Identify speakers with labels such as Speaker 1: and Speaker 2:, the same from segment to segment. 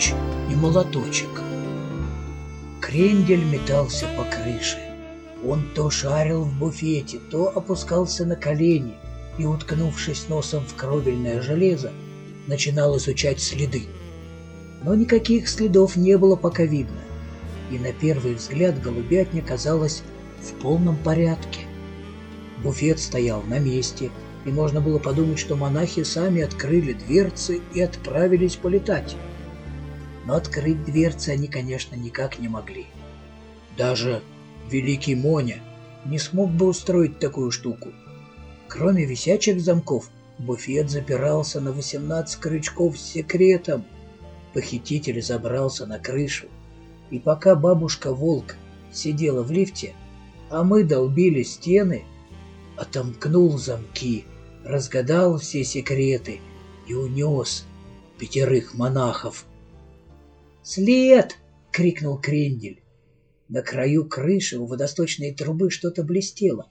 Speaker 1: ключ и молоточек. Крендель метался по крыше. Он то шарил в буфете, то опускался на колени и, уткнувшись носом в кровельное железо, начинал изучать следы. Но никаких следов не было пока видно, и на первый взгляд голубятня казалась в полном порядке. Буфет стоял на месте, и можно было подумать, что монахи сами открыли дверцы и отправились полетать. Но открыть дверцы они, конечно, никак не могли. Даже великий Моня не смог бы устроить такую штуку. Кроме висячих замков, буфет запирался на 18 крючков с секретом. Похититель забрался на крышу, и пока бабушка-волк сидела в лифте, а мы долбили стены, отомкнул замки, разгадал все секреты и унес пятерых монахов. «След!» — крикнул Крендель. На краю крыши у водосточной трубы что-то блестело.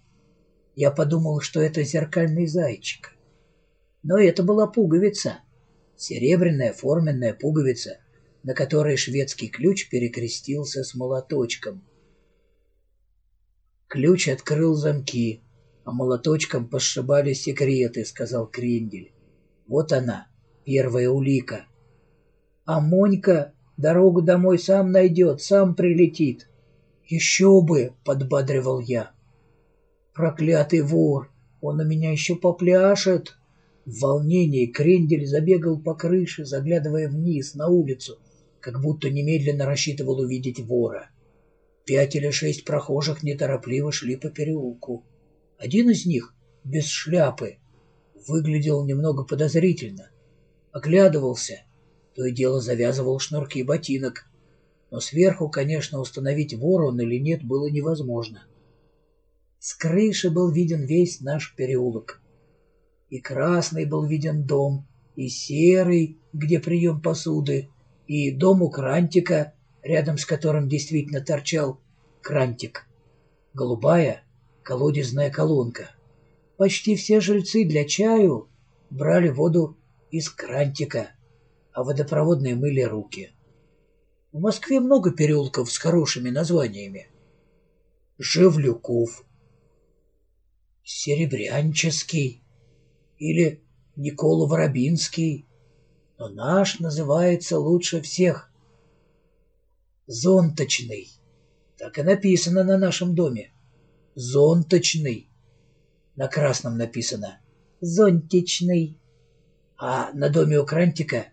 Speaker 1: Я подумал, что это зеркальный зайчик. Но это была пуговица. Серебряная форменная пуговица, на которой шведский ключ перекрестился с молоточком. Ключ открыл замки, а молоточком пошибали секреты, сказал Крендель. Вот она, первая улика. А Монька дорогу домой сам найдет, сам прилетит. Еще бы, подбадривал я. Проклятый вор, он у меня еще попляшет. В волнении Крендель забегал по крыше, заглядывая вниз, на улицу, как будто немедленно рассчитывал увидеть вора. Пять или шесть прохожих неторопливо шли по переулку. Один из них, без шляпы, выглядел немного подозрительно. Оглядывался, то и дело завязывал шнурки ботинок. Но сверху, конечно, установить вор он или нет было невозможно. С крыши был виден весь наш переулок. И красный был виден дом, и серый, где прием посуды, и дом у крантика, рядом с которым действительно торчал крантик. Голубая колодезная колонка. Почти все жильцы для чаю брали воду из крантика, а водопроводные мыли руки. В Москве много переулков с хорошими названиями. Живлюков, Серебрянческий или Никола Воробинский, но наш называется лучше всех. Зонточный. Так и написано на нашем доме. Зонточный. На красном написано зонтичный. А на доме у Крантика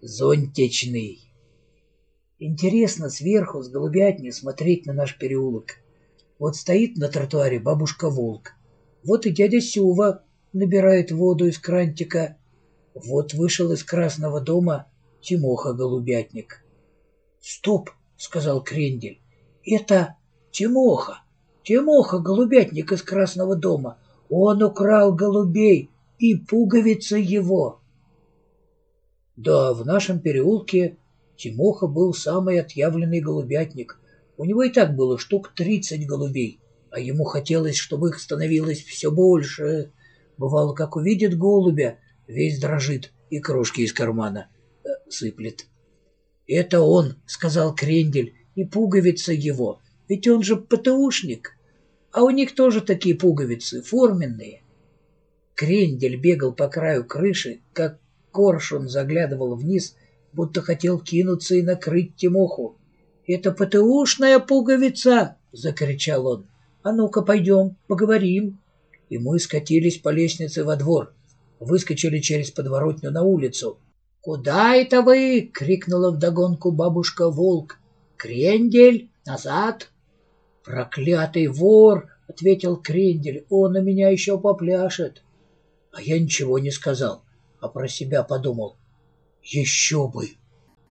Speaker 1: зонтичный. Интересно сверху с голубятни смотреть на наш переулок. Вот стоит на тротуаре бабушка-волк. Вот и дядя Сюва набирает воду из крантика. Вот вышел из красного дома Тимоха-голубятник. «Стоп!» — сказал Крендель. «Это Тимоха!» Тимоха, голубятник из Красного дома, он украл голубей и пуговицы его. Да, в нашем переулке Тимоха был самый отъявленный голубятник. У него и так было штук тридцать голубей, а ему хотелось, чтобы их становилось все больше. Бывало, как увидит голубя, весь дрожит и крошки из кармана э, сыплет. «Это он», — сказал Крендель, — «и пуговица его, ведь он же ПТУшник». А у них тоже такие пуговицы, форменные. Крендель бегал по краю крыши, как коршун заглядывал вниз, будто хотел кинуться и накрыть Тимоху. «Это ПТУшная пуговица!» — закричал он. «А ну-ка, пойдем, поговорим!» И мы скатились по лестнице во двор, выскочили через подворотню на улицу. «Куда это вы?» — крикнула вдогонку бабушка-волк. «Крендель, назад!» «Проклятый вор!» — ответил Крендель. «Он на меня еще попляшет!» А я ничего не сказал, а про себя подумал. «Еще бы!»